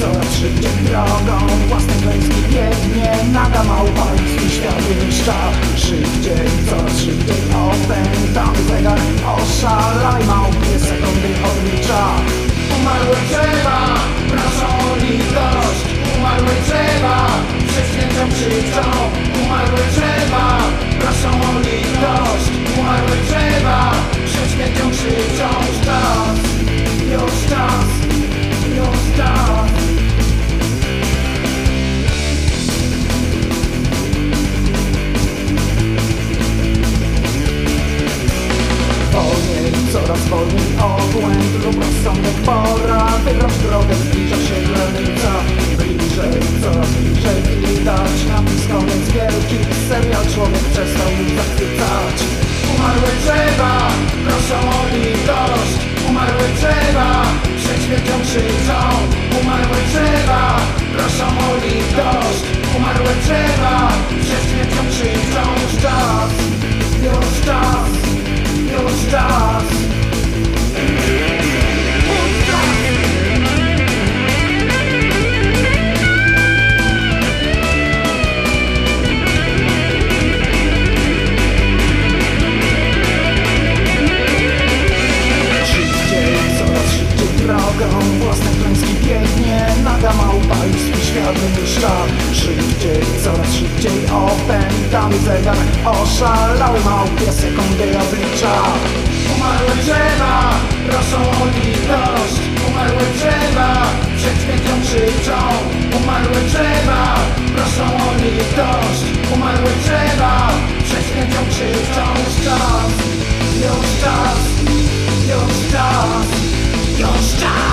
coraz szybciej drogą Własnej męskiej biegnie naga małpa świat wyniszcza Szybciej, coraz szybciej opętamy zegar Oszalaj małp zwolnij obłęd lub rozsądek pora. Wybrać drogę, Afryński pięknie Naga małpa i swój świat wypuszcza Szybciej, coraz szybciej Opętany zegar. Oszalały małpie sekundy oblicza Umarły drzewa Proszą o litość. Umarły drzewa Przed śmiercią krzyczą. Umarły drzewa Proszą o litość. Umarły drzewa Przed śmiercią krzyczą. Już czas Już czas Już czas Już czas.